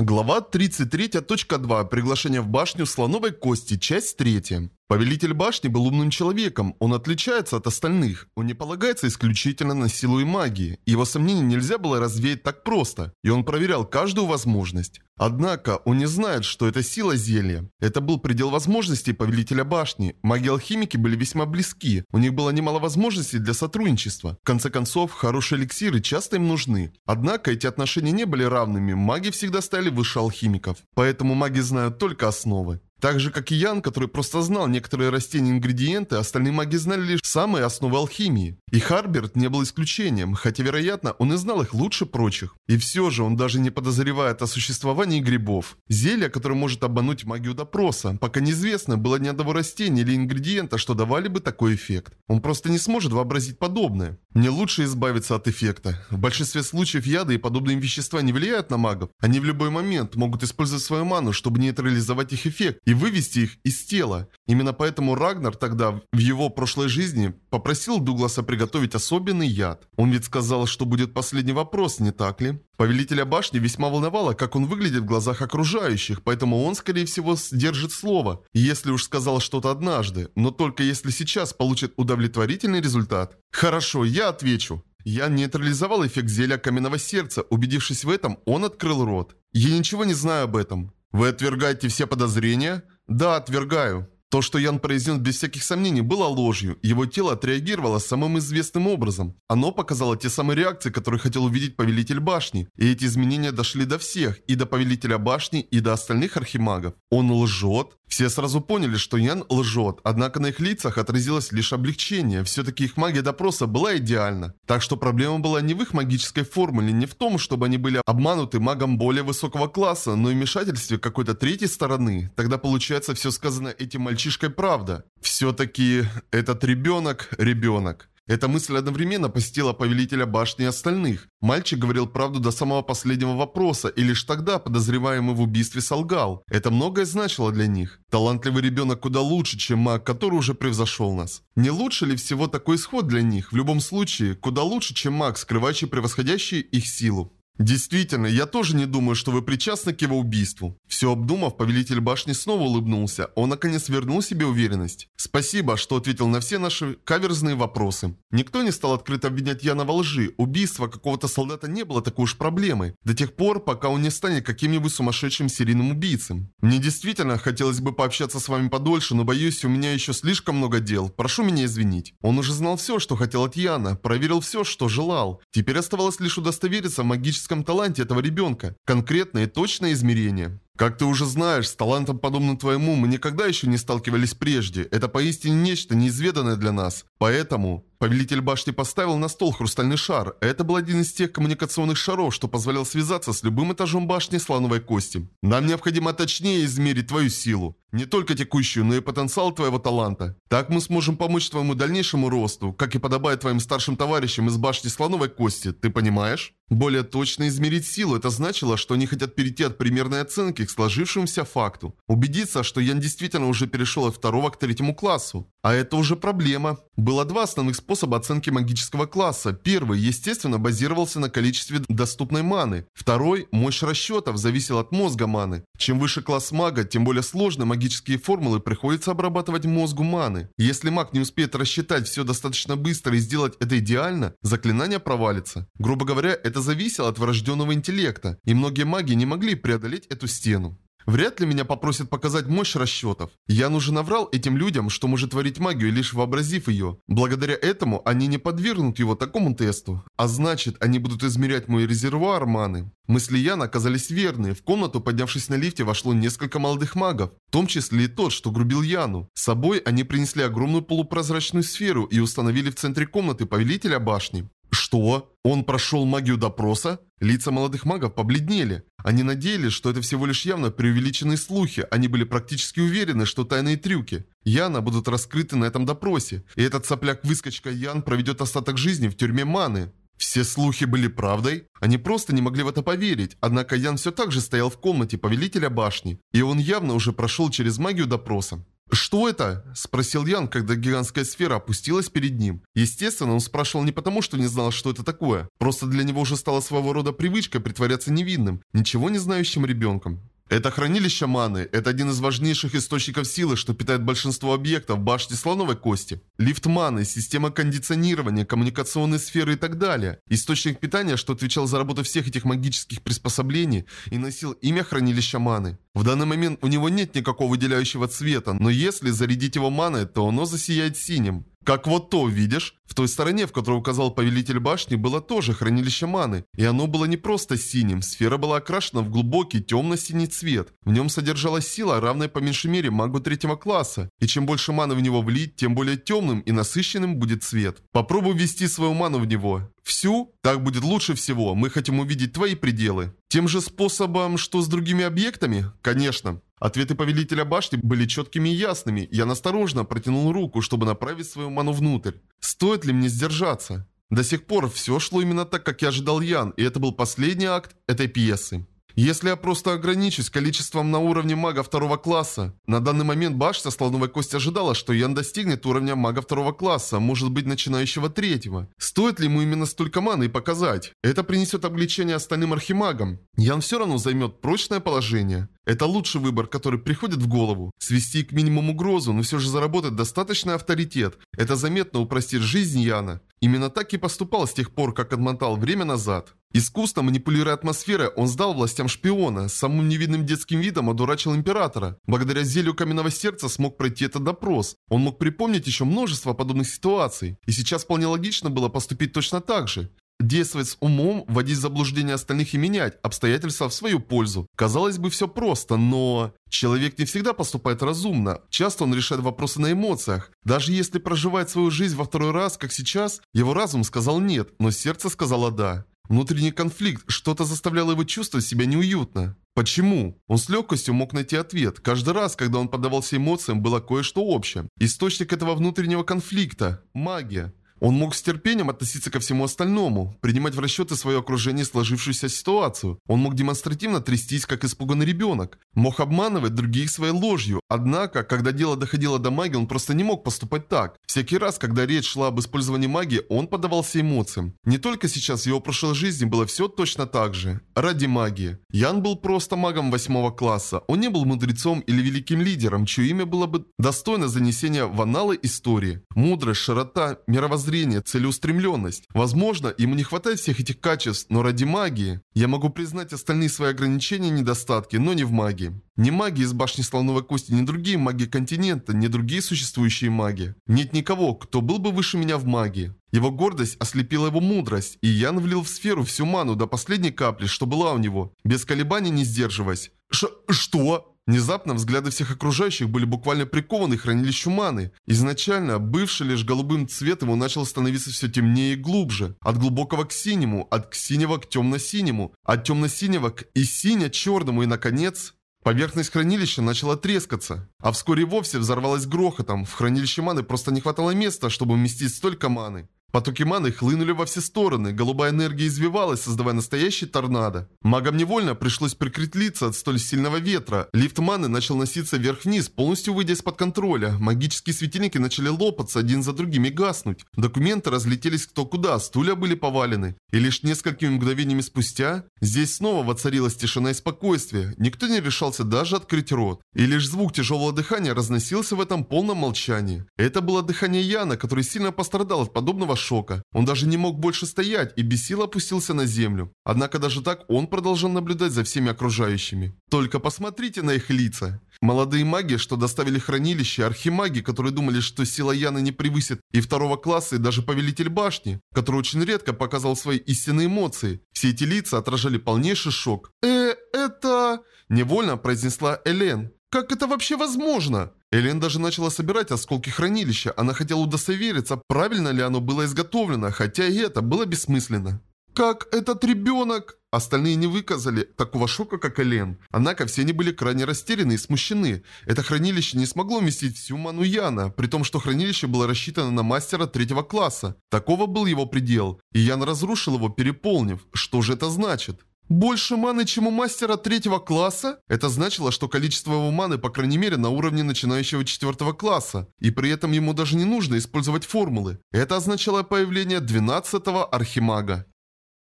Глава 33.2. Приглашение в башню Слоновой Кости. Часть 3. Повелитель башни был умным человеком, он отличается от остальных. Он не полагается исключительно на силу и магии. Его сомнения нельзя было развеять так просто, и он проверял каждую возможность. Однако он не знает, что это сила зелья. Это был предел возможностей повелителя башни. Маги-алхимики были весьма близки, у них было немало возможностей для сотрудничества. В конце концов, хорошие эликсиры часто им нужны. Однако эти отношения не были равными, маги всегда стали выше алхимиков. Поэтому маги знают только основы. Так же, как и Ян, который просто знал некоторые растения ингредиенты, остальные маги знали лишь самые основы алхимии. И Харберт не был исключением, хотя, вероятно, он и знал их лучше прочих. И все же он даже не подозревает о существовании грибов. Зелье, которое может обмануть магию допроса, пока неизвестно, было ни одного растения или ингредиента, что давали бы такой эффект. Он просто не сможет вообразить подобное. Мне лучше избавиться от эффекта. В большинстве случаев яды и подобные вещества не влияют на магов. Они в любой момент могут использовать свою ману, чтобы нейтрализовать их эффект и вывести их из тела. Именно поэтому Рагнар тогда в его прошлой жизни попросил Дугласа приготовить особенный яд. Он ведь сказал, что будет последний вопрос, не так ли? Повелителя башни весьма волновало, как он выглядит в глазах окружающих, поэтому он, скорее всего, сдержит слово, если уж сказал что-то однажды, но только если сейчас получит удовлетворительный результат. Хорошо, я отвечу. Я нейтрализовал эффект зелья каменного сердца, убедившись в этом, он открыл рот. Я ничего не знаю об этом. Вы отвергаете все подозрения? Да, отвергаю. То, что Ян произнес без всяких сомнений, было ложью. Его тело отреагировало самым известным образом. Оно показало те самые реакции, которые хотел увидеть Повелитель Башни. И эти изменения дошли до всех, и до Повелителя Башни, и до остальных архимагов. Он лжет? Все сразу поняли, что Ян лжет, однако на их лицах отразилось лишь облегчение. Все-таки их магия допроса была идеальна. Так что проблема была не в их магической формуле, не в том, чтобы они были обмануты магом более высокого класса, но и вмешательстве какой-то третьей стороны. Тогда получается все сказано этим мальчишкой правда. Все-таки этот ребенок – ребенок. Эта мысль одновременно посетила повелителя башни и остальных. Мальчик говорил правду до самого последнего вопроса, и лишь тогда подозреваемый в убийстве солгал. Это многое значило для них. Талантливый ребенок куда лучше, чем маг, который уже превзошел нас. Не лучше ли всего такой исход для них? В любом случае, куда лучше, чем маг, скрывающий превосходящий их силу. Действительно, я тоже не думаю, что вы причастны к его убийству. Все обдумав, повелитель башни снова улыбнулся. Он наконец вернул себе уверенность. Спасибо, что ответил на все наши каверзные вопросы. Никто не стал открыто обвинять Яна во лжи. Убийство какого-то солдата не было такой уж проблемой. До тех пор, пока он не станет каким-нибудь сумасшедшим серийным убийцем. Мне действительно хотелось бы пообщаться с вами подольше, но боюсь, у меня еще слишком много дел. Прошу меня извинить. Он уже знал все, что хотел от Яна, проверил все, что желал. Теперь оставалось лишь удостовериться в магическом магическом таланте этого ребенка. Конкретное и точное измерение. Как ты уже знаешь, с талантом, подобным твоему, мы никогда еще не сталкивались прежде. Это поистине нечто неизведанное для нас. Поэтому... Повелитель башни поставил на стол хрустальный шар. Это был один из тех коммуникационных шаров, что позволял связаться с любым этажом башни слоновой кости. Нам необходимо точнее измерить твою силу. Не только текущую, но и потенциал твоего таланта. Так мы сможем помочь твоему дальнейшему росту, как и подобает твоим старшим товарищам из башни слоновой кости, ты понимаешь? Более точно измерить силу, это значило, что они хотят перейти от примерной оценки сложившемуся факту. Убедиться, что Ян действительно уже перешел от второго к третьему классу. А это уже проблема. Было два основных способа оценки магического класса. Первый, естественно, базировался на количестве доступной маны. Второй, мощь расчетов, зависел от мозга маны. Чем выше класс мага, тем более сложные магические формулы приходится обрабатывать мозгу маны. Если маг не успеет рассчитать все достаточно быстро и сделать это идеально, заклинание провалится. Грубо говоря, это зависело от врожденного интеллекта, и многие маги не могли преодолеть эту стену. Вряд ли меня попросят показать мощь расчетов. Я нужен наврал этим людям, что может творить магию, лишь вообразив ее. Благодаря этому они не подвергнут его такому тесту. А значит, они будут измерять мой резервуар маны. Мысли Яна оказались верны. В комнату, поднявшись на лифте, вошло несколько молодых магов. В том числе и тот, что грубил Яну. С собой они принесли огромную полупрозрачную сферу и установили в центре комнаты повелителя башни. Что? Он прошел магию допроса? Лица молодых магов побледнели. Они надеялись, что это всего лишь явно преувеличенные слухи. Они были практически уверены, что тайные трюки Яна будут раскрыты на этом допросе. И этот сопляк-выскочка Ян проведет остаток жизни в тюрьме Маны. Все слухи были правдой? Они просто не могли в это поверить, однако Ян все так же стоял в комнате повелителя башни, и он явно уже прошел через магию допроса. «Что это?» – спросил Ян, когда гигантская сфера опустилась перед ним. Естественно, он спрашивал не потому, что не знал, что это такое. Просто для него уже стало своего рода привычкой притворяться невинным, ничего не знающим ребенком. Это хранилище маны. Это один из важнейших источников силы, что питает большинство объектов башни слоновой кости. Лифт маны, система кондиционирования, коммуникационные сферы и так далее. Источник питания, что отвечал за работу всех этих магических приспособлений и носил имя хранилища маны. В данный момент у него нет никакого выделяющего цвета, но если зарядить его маной, то оно засияет синим. Как вот то, видишь? В той стороне, в которую указал повелитель башни, было тоже хранилище маны. И оно было не просто синим. Сфера была окрашена в глубокий темно-синий цвет. В нем содержалась сила, равная по меньшей мере магу третьего класса. И чем больше маны в него влить, тем более темным и насыщенным будет цвет. Попробуй ввести свою ману в него. Всю? Так будет лучше всего. Мы хотим увидеть твои пределы. Тем же способом, что с другими объектами? Конечно. Ответы повелителя башни были четкими и ясными. Я насторожно протянул руку, чтобы направить свою ману внутрь. Стоит ли мне сдержаться? До сих пор все шло именно так, как я ожидал Ян, и это был последний акт этой пьесы. Если я просто ограничусь количеством на уровне мага второго класса, на данный момент башня слоновой кости ожидала, что Ян достигнет уровня мага второго класса, может быть начинающего третьего. Стоит ли ему именно столько маны и показать? Это принесет облегчение остальным архимагам. Ян все равно займет прочное положение. Это лучший выбор, который приходит в голову. Свести к минимуму угрозу, но все же заработать достаточный авторитет. Это заметно упростит жизнь Яна. Именно так и поступал с тех пор, как отмотал время назад. Искусно манипулируя атмосферой, он сдал властям шпиона, самым невидным детским видом одурачил императора. Благодаря зелью каменного сердца смог пройти этот допрос. Он мог припомнить еще множество подобных ситуаций. И сейчас вполне логично было поступить точно так же. Действовать с умом, вводить в заблуждение остальных и менять обстоятельства в свою пользу. Казалось бы, все просто, но... Человек не всегда поступает разумно. Часто он решает вопросы на эмоциях. Даже если проживает свою жизнь во второй раз, как сейчас, его разум сказал «нет», но сердце сказало «да». Внутренний конфликт, что-то заставляло его чувствовать себя неуютно. Почему? Он с легкостью мог найти ответ. Каждый раз, когда он поддавался эмоциям, было кое-что общее. Источник этого внутреннего конфликта – магия. Он мог с терпением относиться ко всему остальному, принимать в расчеты свое окружение и сложившуюся ситуацию. Он мог демонстративно трястись, как испуганный ребенок. Мог обманывать других своей ложью. Однако, когда дело доходило до магии, он просто не мог поступать так. Всякий раз, когда речь шла об использовании магии, он поддавался эмоциям. Не только сейчас, в его прошлой жизни было все точно так же. Ради магии. Ян был просто магом восьмого класса. Он не был мудрецом или великим лидером, чье имя было бы достойно занесения в аналы истории. Мудрость, широта, мировоззрение зрение, целеустремленность. Возможно, ему не хватает всех этих качеств, но ради магии. Я могу признать остальные свои ограничения и недостатки, но не в магии. Ни маги из башни слоновой кости, ни другие маги континента, ни другие существующие маги. Нет никого, кто был бы выше меня в магии. Его гордость ослепила его мудрость, и Ян влил в сферу всю ману до последней капли, что была у него, без колебаний не сдерживаясь. Ш что? Внезапно взгляды всех окружающих были буквально прикованы к хранилищу маны. Изначально, бывший лишь голубым цветом, он начал становиться все темнее и глубже. От глубокого к синему, от синего к темно-синему, от темно-синего к и сине-черному и, наконец... Поверхность хранилища начала трескаться, а вскоре вовсе взорвалась грохотом. В хранилище маны просто не хватало места, чтобы вместить столько маны. Потоки маны хлынули во все стороны, голубая энергия извивалась, создавая настоящий торнадо. Магам невольно пришлось прикрыть лица от столь сильного ветра. Лифт маны начал носиться вверх-вниз, полностью выйдя из-под контроля. Магические светильники начали лопаться один за другим и гаснуть. Документы разлетелись кто куда, стулья были повалены. И лишь несколькими мгновениями спустя, здесь снова воцарилась тишина и спокойствие. Никто не решался даже открыть рот. И лишь звук тяжелого дыхания разносился в этом полном молчании. Это было дыхание Яна, который сильно пострадал от подобного шока. Он даже не мог больше стоять и без сил опустился на землю. Однако даже так он продолжал наблюдать за всеми окружающими. Только посмотрите на их лица. Молодые маги, что доставили хранилище, архимаги, которые думали, что сила Яны не превысит и второго класса, и даже повелитель башни, который очень редко показал свои истинные эмоции. Все эти лица отражали полнейший шок. «Э, это...» – невольно произнесла Элен. «Как это вообще возможно?» Элен даже начала собирать осколки хранилища. Она хотела удостовериться, правильно ли оно было изготовлено, хотя и это было бессмысленно. «Как этот ребенок?» Остальные не выказали такого шока, как Элен. Однако все они были крайне растеряны и смущены. Это хранилище не смогло вместить всю ману Яна, при том, что хранилище было рассчитано на мастера третьего класса. Такого был его предел. И Ян разрушил его, переполнив. Что же это значит? Больше маны, чем у мастера третьего класса? Это значило, что количество его маны, по крайней мере, на уровне начинающего четвертого класса. И при этом ему даже не нужно использовать формулы. Это означало появление 12-го архимага.